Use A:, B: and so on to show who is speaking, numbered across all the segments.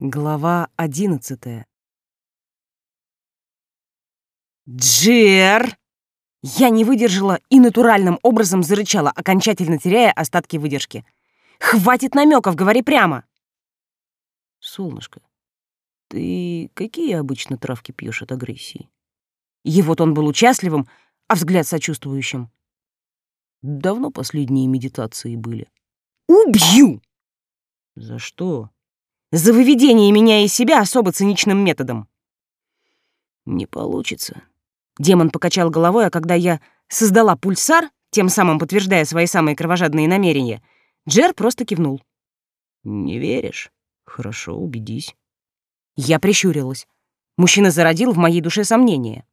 A: Глава одиннадцатая. «Джер!» Я не выдержала и натуральным образом зарычала, окончательно теряя остатки выдержки. «Хватит намеков, говори прямо!» «Солнышко, ты какие обычно травки пьешь от агрессии?» Его тон был участливым, а взгляд сочувствующим. «Давно последние медитации были?» «Убью!» «За что?» За выведение меня из себя особо циничным методом. Не получится. Демон покачал головой, а когда я создала пульсар, тем самым подтверждая свои самые кровожадные намерения, Джер просто кивнул. Не веришь? Хорошо, убедись. Я прищурилась. Мужчина зародил в моей душе сомнения.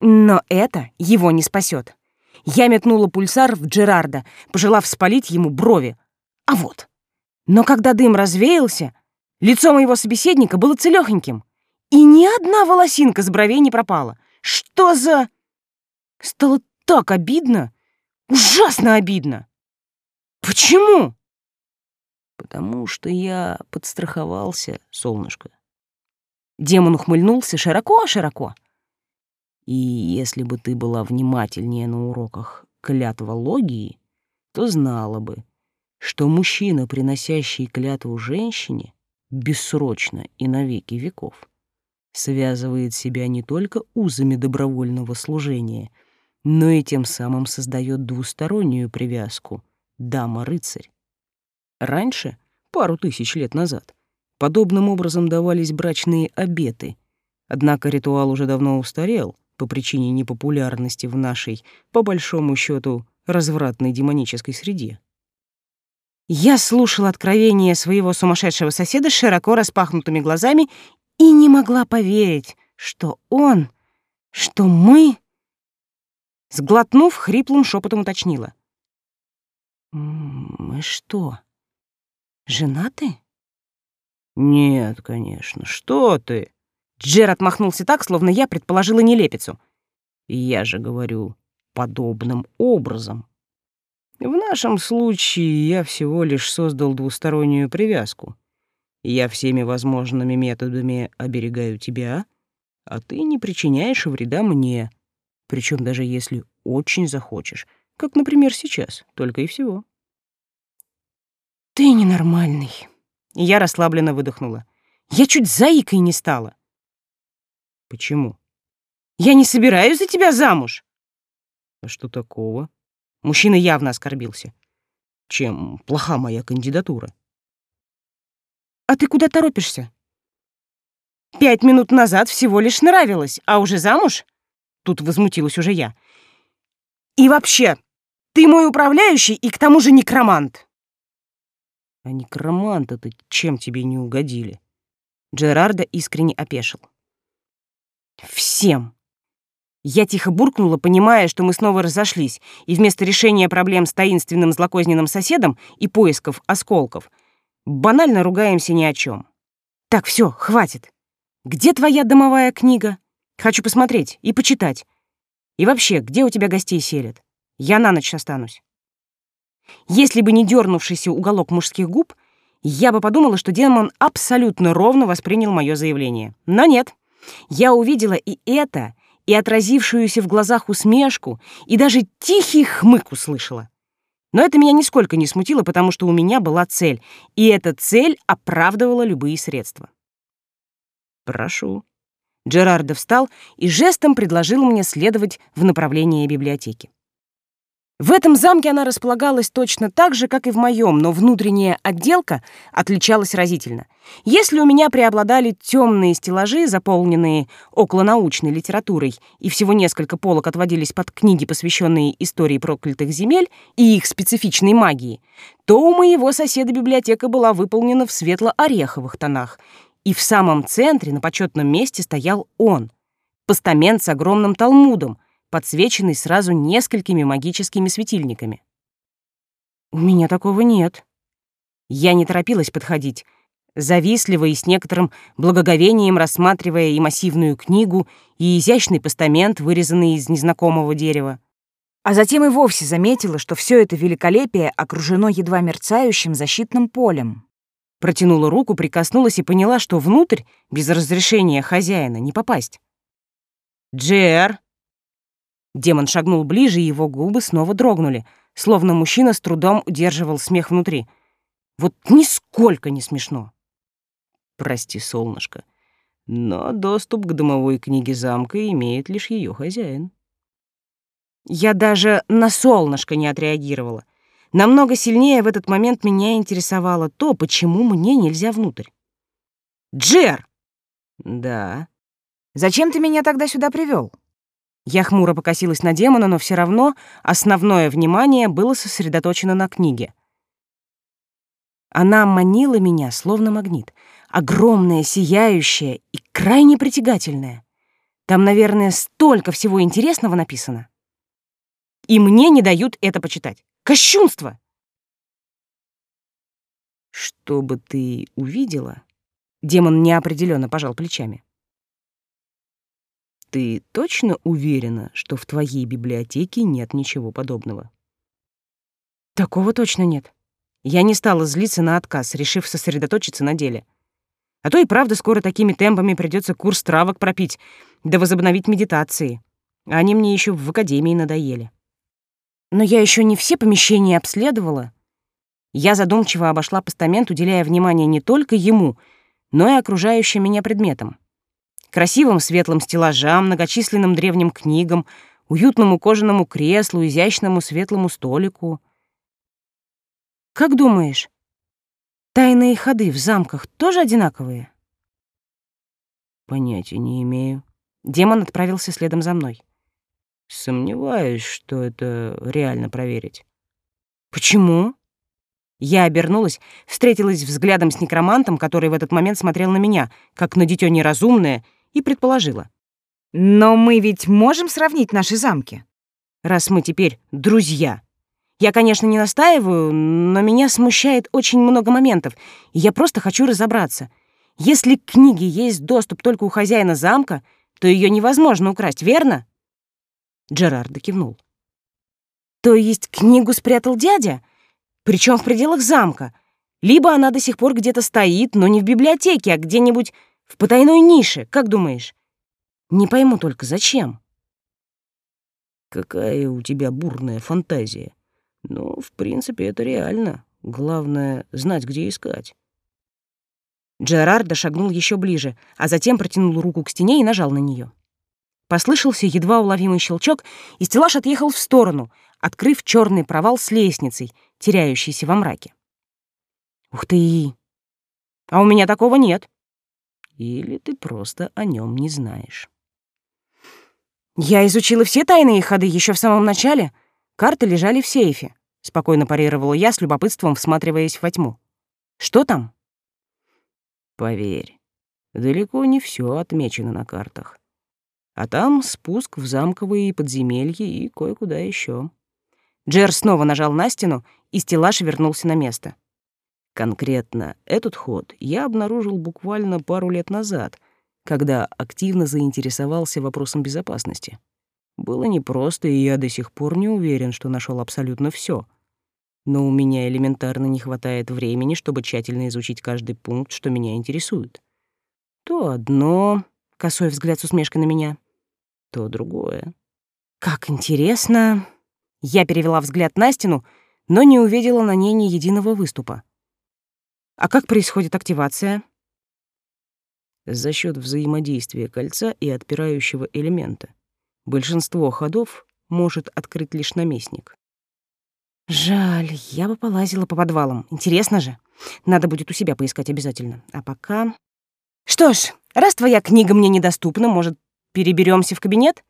A: Но это его не спасет. Я метнула пульсар в Джерарда, пожелав спалить ему брови. А вот. Но когда дым развеялся, Лицо моего собеседника было целёхоньким, и ни одна волосинка с бровей не пропала. Что за... Стало так обидно, ужасно обидно. Почему? Потому что я подстраховался, солнышко. Демон ухмыльнулся широко-широко. И если бы ты была внимательнее на уроках клятвологии, то знала бы, что мужчина, приносящий клятву женщине, бессрочно и навеки веков, связывает себя не только узами добровольного служения, но и тем самым создает двустороннюю привязку дама-рыцарь. Раньше, пару тысяч лет назад, подобным образом давались брачные обеты, однако ритуал уже давно устарел по причине непопулярности в нашей, по большому счету, развратной демонической среде. Я слушала откровение своего сумасшедшего соседа с широко распахнутыми глазами и не могла поверить, что он, что мы... Сглотнув, хриплым шепотом уточнила. «Мы что, женаты?» «Нет, конечно, что ты?» Джер отмахнулся так, словно я предположила нелепицу. «Я же говорю, подобным образом». В нашем случае я всего лишь создал двустороннюю привязку. Я всеми возможными методами оберегаю тебя, а ты не причиняешь вреда мне, причем даже если очень захочешь, как, например, сейчас, только и всего. Ты ненормальный. Я расслабленно выдохнула. Я чуть заикой не стала. Почему? Я не собираюсь за тебя замуж. А что такого? Мужчина явно оскорбился. Чем плоха моя кандидатура? А ты куда торопишься? Пять минут назад всего лишь нравилась, а уже замуж? Тут возмутилась уже я. И вообще, ты мой управляющий и к тому же некромант. А некроманты-то чем тебе не угодили? Джерарда искренне опешил. Всем. Я тихо буркнула, понимая, что мы снова разошлись, и вместо решения проблем с таинственным злокозненным соседом и поисков осколков банально ругаемся ни о чем. Так, все, хватит. Где твоя домовая книга? Хочу посмотреть и почитать. И вообще, где у тебя гостей селят? Я на ночь останусь. Если бы не дернувшийся уголок мужских губ, я бы подумала, что демон абсолютно ровно воспринял мое заявление. Но нет. Я увидела и это, и отразившуюся в глазах усмешку, и даже тихий хмык услышала. Но это меня нисколько не смутило, потому что у меня была цель, и эта цель оправдывала любые средства. «Прошу». Джерардо встал и жестом предложил мне следовать в направлении библиотеки. В этом замке она располагалась точно так же, как и в моем, но внутренняя отделка отличалась разительно. Если у меня преобладали темные стеллажи, заполненные околонаучной литературой, и всего несколько полок отводились под книги, посвященные истории проклятых земель и их специфичной магии, то у моего соседа библиотека была выполнена в светло-ореховых тонах, и в самом центре, на почетном месте, стоял он — постамент с огромным талмудом, подсвеченный сразу несколькими магическими светильниками. У меня такого нет. Я не торопилась подходить, завистливо и с некоторым благоговением рассматривая и массивную книгу, и изящный постамент, вырезанный из незнакомого дерева. А затем и вовсе заметила, что все это великолепие окружено едва мерцающим защитным полем. Протянула руку, прикоснулась и поняла, что внутрь без разрешения хозяина не попасть. «Джер!» Демон шагнул ближе, и его губы снова дрогнули, словно мужчина с трудом удерживал смех внутри. Вот нисколько не смешно. «Прости, солнышко, но доступ к домовой книге замка имеет лишь ее хозяин». Я даже на солнышко не отреагировала. Намного сильнее в этот момент меня интересовало то, почему мне нельзя внутрь. «Джер!» «Да».
B: «Зачем ты меня тогда сюда привел?
A: Я хмуро покосилась на демона, но все равно основное внимание было сосредоточено на книге. Она манила меня, словно магнит. Огромная, сияющая и крайне притягательная. Там, наверное, столько всего интересного написано. И мне не дают это почитать. Кощунство! Что бы ты увидела? Демон неопределенно пожал плечами. Ты точно уверена, что в твоей библиотеке нет ничего подобного? Такого точно нет. Я не стала злиться на отказ, решив сосредоточиться на деле. А то и правда скоро такими темпами придется курс травок пропить, да возобновить медитации. Они мне еще в академии надоели. Но я еще не все помещения обследовала. Я задумчиво обошла постамент, уделяя внимание не только ему, но и окружающим меня предметам. Красивым светлым стеллажам, многочисленным древним книгам, уютному кожаному креслу, изящному светлому столику. Как думаешь, тайные ходы в замках тоже одинаковые? Понятия не имею. Демон отправился следом за мной. Сомневаюсь, что это реально проверить. Почему? Я обернулась, встретилась взглядом с некромантом, который в этот момент смотрел на меня, как на дитё неразумное, и предположила.
B: «Но мы ведь можем сравнить наши замки?»
A: «Раз мы теперь друзья. Я, конечно, не настаиваю, но меня смущает очень много моментов, и я просто хочу разобраться. Если к книге есть доступ только у хозяина замка, то ее невозможно украсть, верно?» Джерард кивнул. То есть книгу спрятал дядя? Причем в пределах замка. Либо она до сих пор где-то стоит, но не в библиотеке, а где-нибудь в потайной нише, как думаешь? Не пойму только, зачем? Какая у тебя бурная фантазия. Ну, в принципе, это реально. Главное — знать, где искать. Джерард шагнул еще ближе, а затем протянул руку к стене и нажал на нее. Послышался едва уловимый щелчок, и стеллаж отъехал в сторону, открыв черный провал с лестницей, теряющийся во мраке. «Ух ты! А у меня такого нет!» «Или ты просто о нем не знаешь?» «Я изучила все тайные ходы еще в самом начале. Карты лежали в сейфе», — спокойно парировала я, с любопытством всматриваясь во тьму. «Что там?» «Поверь, далеко не все отмечено на картах. А там спуск в замковые подземелья и кое-куда еще. Джер снова нажал на стену, и стеллаж вернулся на место. Конкретно этот ход я обнаружил буквально пару лет назад, когда активно заинтересовался вопросом безопасности. Было непросто, и я до сих пор не уверен, что нашел абсолютно все. Но у меня элементарно не хватает времени, чтобы тщательно изучить каждый пункт, что меня интересует. То одно, косой взгляд с усмешкой на меня, то другое. Как интересно. Я перевела взгляд на стену, но не увидела на ней ни единого выступа. А как происходит активация? За счет взаимодействия кольца и отпирающего элемента. Большинство ходов может открыть лишь наместник. Жаль, я бы полазила по подвалам. Интересно же. Надо будет у себя поискать обязательно. А пока... Что ж, раз твоя книга мне недоступна, может, переберемся в кабинет?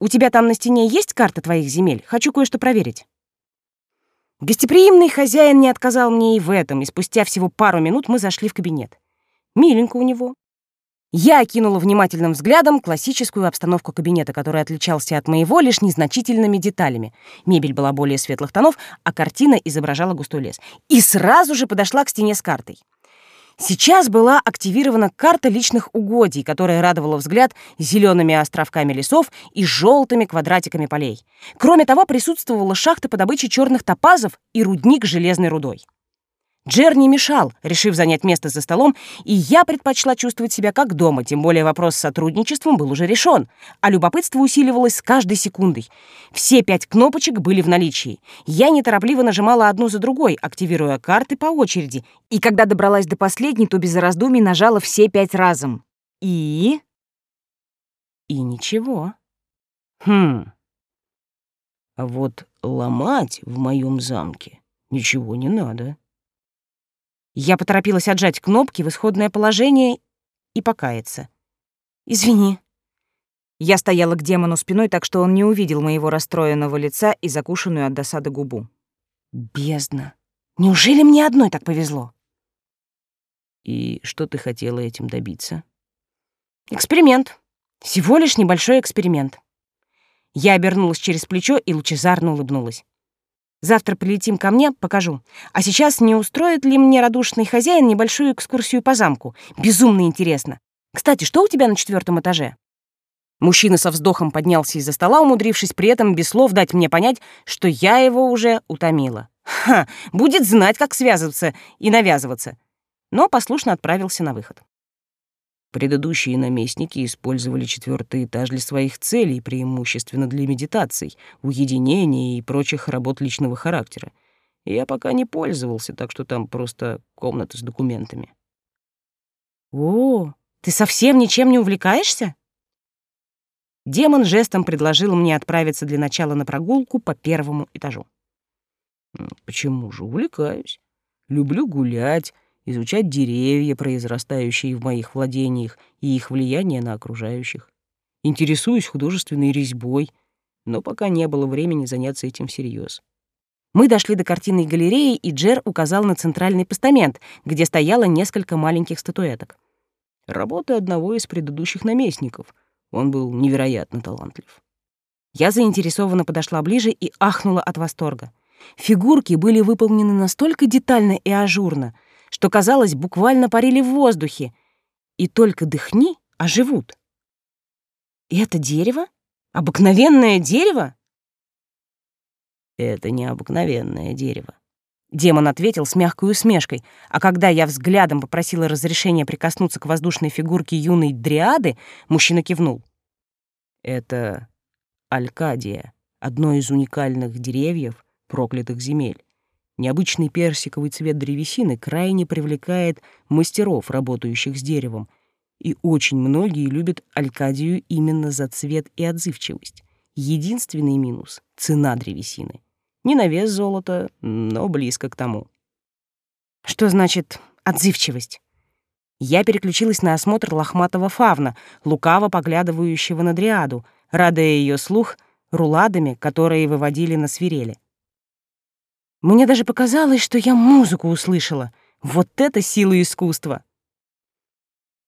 A: У тебя там на стене есть карта твоих земель? Хочу кое-что проверить. Гостеприимный хозяин не отказал мне и в этом, и спустя всего пару минут мы зашли в кабинет. Миленько у него. Я окинула внимательным взглядом классическую обстановку кабинета, который отличался от моего лишь незначительными деталями. Мебель была более светлых тонов, а картина изображала густой лес. И сразу же подошла к стене с картой. Сейчас была активирована карта личных угодий, которая радовала взгляд зелеными островками лесов и желтыми квадратиками полей. Кроме того, присутствовала шахта по добыче черных топазов и рудник железной рудой. Джер не мешал, решив занять место за столом, и я предпочла чувствовать себя как дома, тем более вопрос с сотрудничеством был уже решен, а любопытство усиливалось с каждой секундой. Все пять кнопочек были в наличии. Я неторопливо нажимала одну за другой, активируя карты по очереди, и когда добралась до последней, то без раздумий нажала все пять разом. И... И ничего. Хм. А вот ломать в моем замке ничего не надо. Я поторопилась отжать кнопки в исходное положение и покаяться. «Извини». Я стояла к демону спиной, так что он не увидел моего расстроенного лица и закушенную от досады губу. «Бездна! Неужели мне одной так повезло?» «И что ты хотела этим добиться?» «Эксперимент. Всего лишь небольшой эксперимент». Я обернулась через плечо и лучезарно улыбнулась. Завтра прилетим ко мне, покажу. А сейчас не устроит ли мне радушный хозяин небольшую экскурсию по замку? Безумно интересно. Кстати, что у тебя на четвертом этаже?» Мужчина со вздохом поднялся из-за стола, умудрившись при этом без слов дать мне понять, что я его уже утомила. Ха, будет знать, как связываться и навязываться. Но послушно отправился на выход.
C: Предыдущие наместники использовали четвертый этаж для своих целей, преимущественно для медитаций, уединения и прочих работ личного характера. Я пока не пользовался, так что там просто комната с документами.
A: О, ты совсем ничем не увлекаешься? Демон жестом предложил мне отправиться для начала на прогулку по первому этажу.
C: Почему же увлекаюсь? Люблю гулять, изучать деревья, произрастающие в моих владениях, и их влияние на окружающих. Интересуюсь художественной резьбой, но пока не было времени заняться этим всерьез.
A: Мы дошли до картинной галереи, и Джер указал на центральный постамент, где стояло несколько маленьких статуэток.
C: Работа одного из предыдущих наместников. Он был невероятно талантлив.
A: Я заинтересованно подошла ближе и ахнула от восторга. Фигурки были выполнены настолько детально и ажурно — что, казалось, буквально парили в воздухе, и только дыхни, а живут. И это дерево? Обыкновенное дерево?
C: Это не обыкновенное дерево.
A: Демон ответил с мягкой усмешкой, а когда я взглядом попросила разрешения прикоснуться к воздушной фигурке юной дриады, мужчина кивнул.
C: Это Алькадия, одно из уникальных деревьев проклятых земель. Необычный персиковый цвет древесины крайне привлекает мастеров, работающих с деревом, и очень многие любят алькадию именно за цвет и отзывчивость. Единственный минус — цена древесины. Не на вес золота, но близко к тому.
A: Что значит отзывчивость? Я переключилась на осмотр лохматого фавна, лукаво поглядывающего на дриаду, радуя ее слух руладами, которые выводили на свирели. Мне даже показалось, что я музыку услышала. Вот это сила искусства!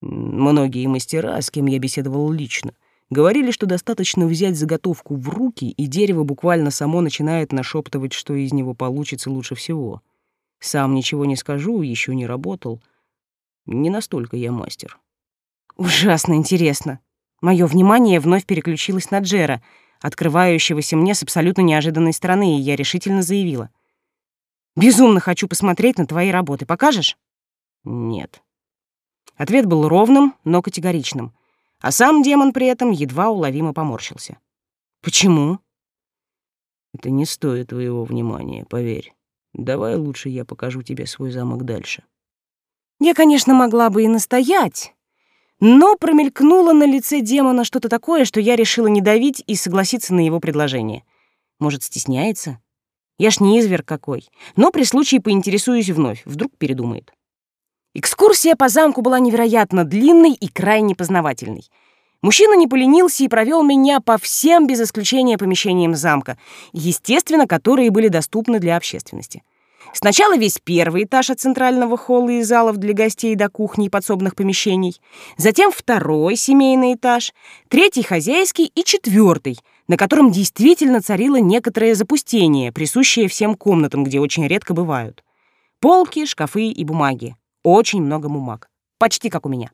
C: Многие мастера, с кем я беседовал лично, говорили, что достаточно взять заготовку в руки, и дерево буквально само начинает нашептывать, что из него получится лучше всего. Сам ничего не скажу, еще не работал. Не настолько я мастер.
A: Ужасно интересно. Мое внимание вновь переключилось на Джера, открывающегося мне с абсолютно неожиданной стороны, и я решительно заявила — Безумно хочу посмотреть на твои работы. Покажешь?
C: Нет.
A: Ответ был ровным, но категоричным. А сам демон при этом едва уловимо поморщился. Почему?
C: Это не стоит твоего внимания, поверь. Давай лучше я покажу тебе свой замок дальше.
A: Я, конечно, могла бы и настоять, но промелькнуло на лице демона что-то такое, что я решила не давить и согласиться на его предложение. Может, стесняется? Я ж не изверг какой. Но при случае поинтересуюсь вновь, вдруг передумает. Экскурсия по замку была невероятно длинной и крайне познавательной. Мужчина не поленился и провел меня по всем, без исключения, помещениям замка, естественно, которые были доступны для общественности. Сначала весь первый этаж от центрального холла и залов для гостей до кухни и подсобных помещений, затем второй семейный этаж, третий хозяйский и четвертый, на котором действительно царило некоторое запустение, присущее всем комнатам, где очень редко бывают. Полки, шкафы и бумаги. Очень много бумаг. Почти как у меня.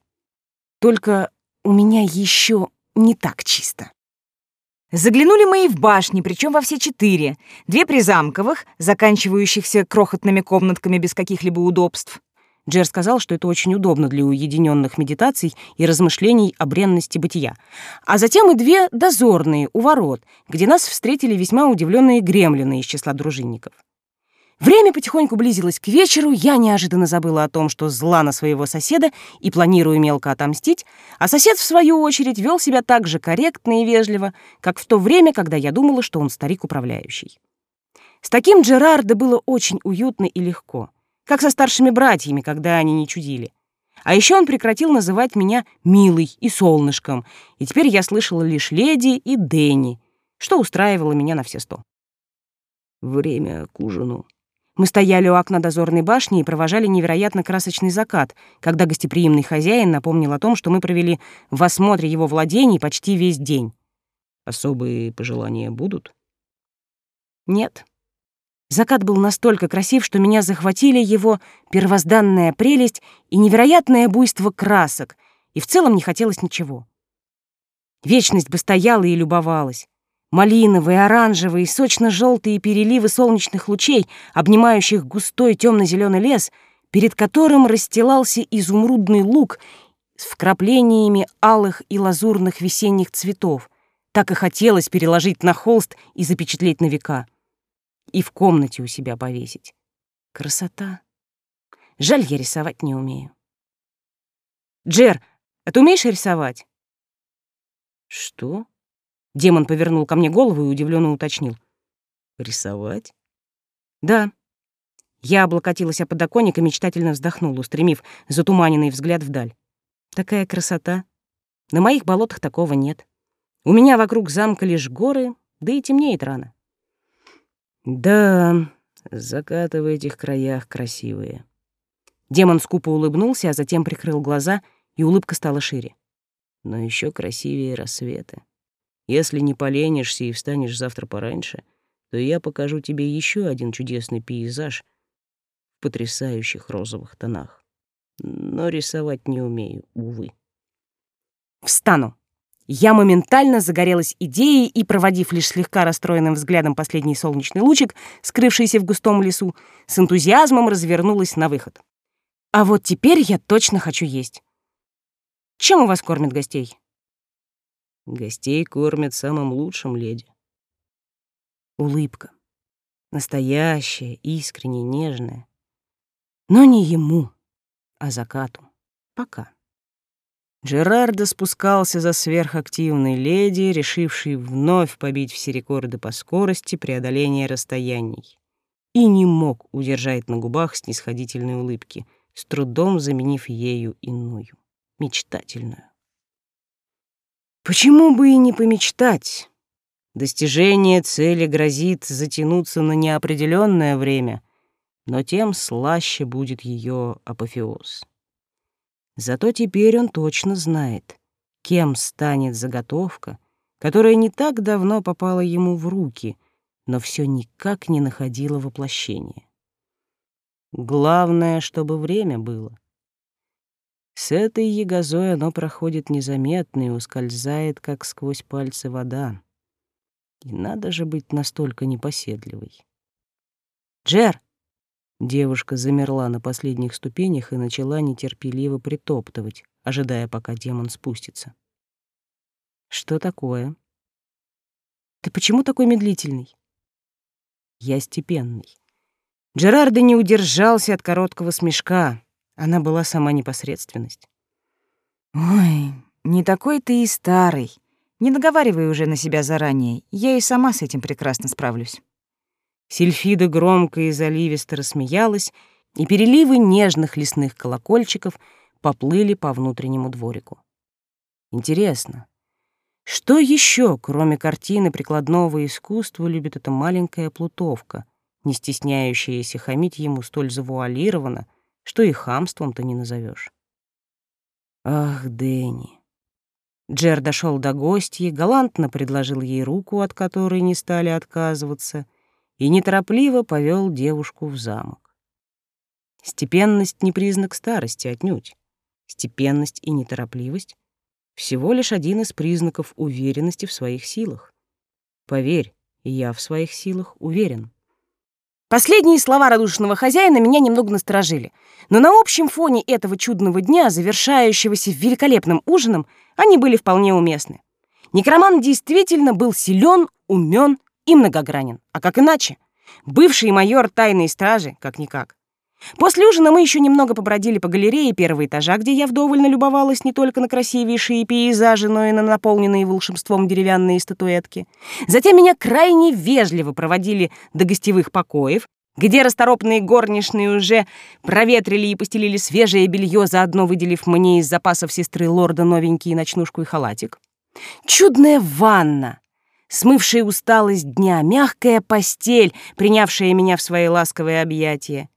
A: Только у меня еще не так чисто.
B: Заглянули мы и в башни, причем во все четыре. Две призамковых, заканчивающихся крохотными комнатками без каких-либо удобств.
A: Джер сказал, что это очень удобно для уединенных медитаций и размышлений о бренности бытия. А затем и две дозорные у ворот, где нас встретили весьма удивленные гремлины из числа дружинников. Время потихоньку близилось к вечеру, я неожиданно забыла о том, что зла на своего соседа и планирую мелко отомстить, а сосед, в свою очередь, вел себя так же корректно и вежливо, как в то время, когда я думала, что он старик-управляющий. С таким Джерардо было очень уютно и легко, как со старшими братьями, когда они не чудили. А еще он прекратил называть меня «милый» и «солнышком», и теперь я слышала лишь «леди» и «Дэнни», что устраивало меня на все сто.
C: «Время к ужину»,
A: мы стояли у окна дозорной башни и провожали невероятно красочный закат, когда гостеприимный хозяин напомнил о том, что мы провели в осмотре его владений почти весь день.
C: Особые пожелания будут?
A: Нет. Закат был настолько красив, что меня захватили его первозданная прелесть и невероятное буйство красок, и в целом не хотелось ничего. Вечность бы стояла и любовалась. Малиновые, оранжевые, сочно-желтые переливы солнечных лучей, обнимающих густой темно-зеленый лес, перед которым расстилался изумрудный луг с вкраплениями алых и лазурных весенних цветов. Так и хотелось переложить на холст и запечатлеть на века. И в комнате у себя повесить. Красота. Жаль, я рисовать не умею. Джер, а ты умеешь рисовать?
C: Что?
A: Демон повернул ко мне голову и удивленно уточнил.
C: «Рисовать?»
A: «Да». Я облокотилась о подоконник и мечтательно вздохнула, устремив затуманенный взгляд вдаль. «Такая красота! На моих болотах такого нет. У меня вокруг замка лишь горы, да и темнеет рано».
C: «Да, закаты в этих краях красивые».
A: Демон скупо улыбнулся, а затем прикрыл глаза, и улыбка стала шире.
C: «Но еще красивее рассветы». Если не поленишься и встанешь завтра пораньше, то я покажу тебе еще один чудесный пейзаж в потрясающих розовых тонах. Но рисовать не умею, увы.
A: Встану. Я моментально загорелась идеей и, проводив лишь слегка расстроенным взглядом последний солнечный лучик, скрывшийся в густом лесу, с энтузиазмом развернулась на выход. А вот теперь я точно хочу есть. Чем у вас кормят гостей?
C: Гостей кормят самым лучшим, леди.
A: Улыбка. Настоящая, искренне нежная. Но не ему, а закату. Пока. Джерардо спускался за сверхактивной леди, решившей вновь побить все рекорды по скорости преодоления расстояний, и не мог удержать на губах снисходительной улыбки, с трудом заменив ею иную, мечтательную. Почему бы и не помечтать? Достижение цели грозит затянуться на неопределенное время, но тем слаще будет ее апофеоз. Зато теперь он точно знает, кем станет заготовка, которая не так давно попала ему в руки, но все никак не находила воплощения. Главное, чтобы время было. С этой ягозой оно проходит незаметно и ускользает, как сквозь пальцы вода. И надо же быть настолько непоседливой. «Джер!» Девушка замерла на последних ступенях и начала нетерпеливо притоптывать, ожидая, пока демон спустится. «Что такое?» «Ты почему такой медлительный?» «Я степенный». Джерардо не удержался от короткого смешка. Она была сама непосредственность.
B: «Ой, не такой ты и старый. Не наговаривай уже на себя заранее. Я и сама с этим прекрасно справлюсь».
A: Сильфида громко и заливисто рассмеялась, и переливы нежных лесных колокольчиков поплыли по внутреннему дворику. Интересно, что еще, кроме картины прикладного искусства, любит эта маленькая плутовка, не стесняющаяся хамить ему столь завуалированно, что и хамством-то не назовешь. Ах, Дэнни. Джер дошел до гостьи, галантно предложил ей руку, от которой не стали отказываться, и неторопливо повел девушку в замок. Степенность не признак старости отнюдь. Степенность и неторопливость — всего лишь один из признаков уверенности в своих силах,
C: Поверь, я в своих силах уверен.
A: Последние слова радушного хозяина меня немного насторожили. Но на общем фоне этого чудного дня, завершающегося великолепным ужином, они были вполне уместны. Некроман действительно был силен, умен и многогранен. А как иначе? Бывший майор тайной стражи, как-никак. После ужина мы еще немного побродили по галерее первого этажа, где я вдоволь налюбовалась не только на красивейшие пейзажи, но и на наполненные волшебством деревянные статуэтки. Затем меня крайне вежливо проводили до гостевых покоев, где расторопные горничные уже проветрили и постелили свежее белье, заодно выделив мне из запасов сестры лорда новенький ночнушку и халатик. Чудная ванна, смывшая усталость дня, мягкая постель, принявшая меня в свои ласковые объятия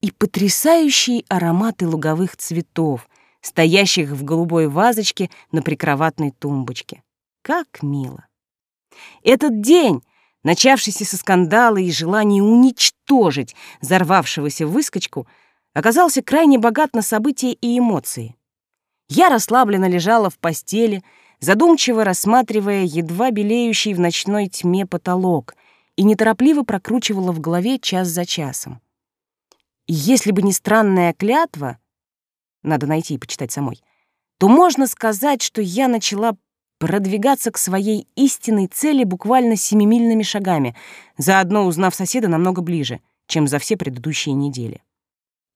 A: и потрясающие ароматы луговых цветов, стоящих в голубой вазочке на прикроватной тумбочке. Как мило! Этот день, начавшийся со скандала и желания уничтожить взорвавшегося выскочку, оказался крайне богат на события и эмоции. Я расслабленно лежала в постели, задумчиво рассматривая едва белеющий в ночной тьме потолок и неторопливо прокручивала в голове час за часом. И если бы не странная клятва, надо найти и почитать самой, то можно сказать, что я начала продвигаться к своей истинной цели буквально семимильными шагами, заодно узнав соседа намного ближе, чем за все предыдущие недели.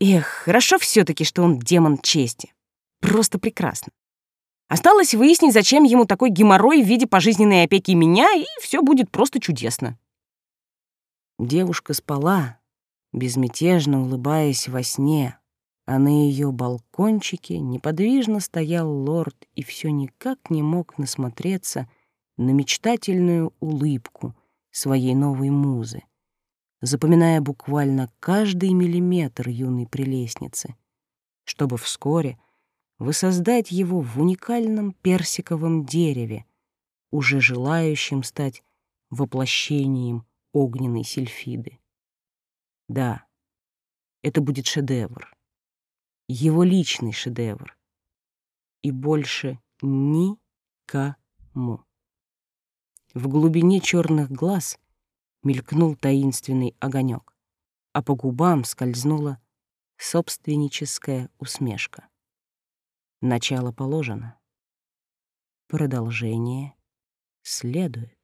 A: Эх, хорошо все таки что он демон чести. Просто прекрасно. Осталось выяснить, зачем ему такой геморрой в виде пожизненной опеки меня, и все будет просто чудесно.
C: Девушка спала, безмятежно улыбаясь во сне, а на ее балкончике неподвижно стоял лорд и все никак не мог насмотреться на мечтательную улыбку своей новой музы, запоминая буквально каждый миллиметр юной прелестницы, чтобы вскоре воссоздать его в уникальном персиковом дереве, уже желающем стать воплощением огненной сильфиды. Да, это будет шедевр. Его личный шедевр. И больше никому. В глубине черных глаз мелькнул таинственный огонек, а по губам скользнула собственническая усмешка. Начало положено. Продолжение следует.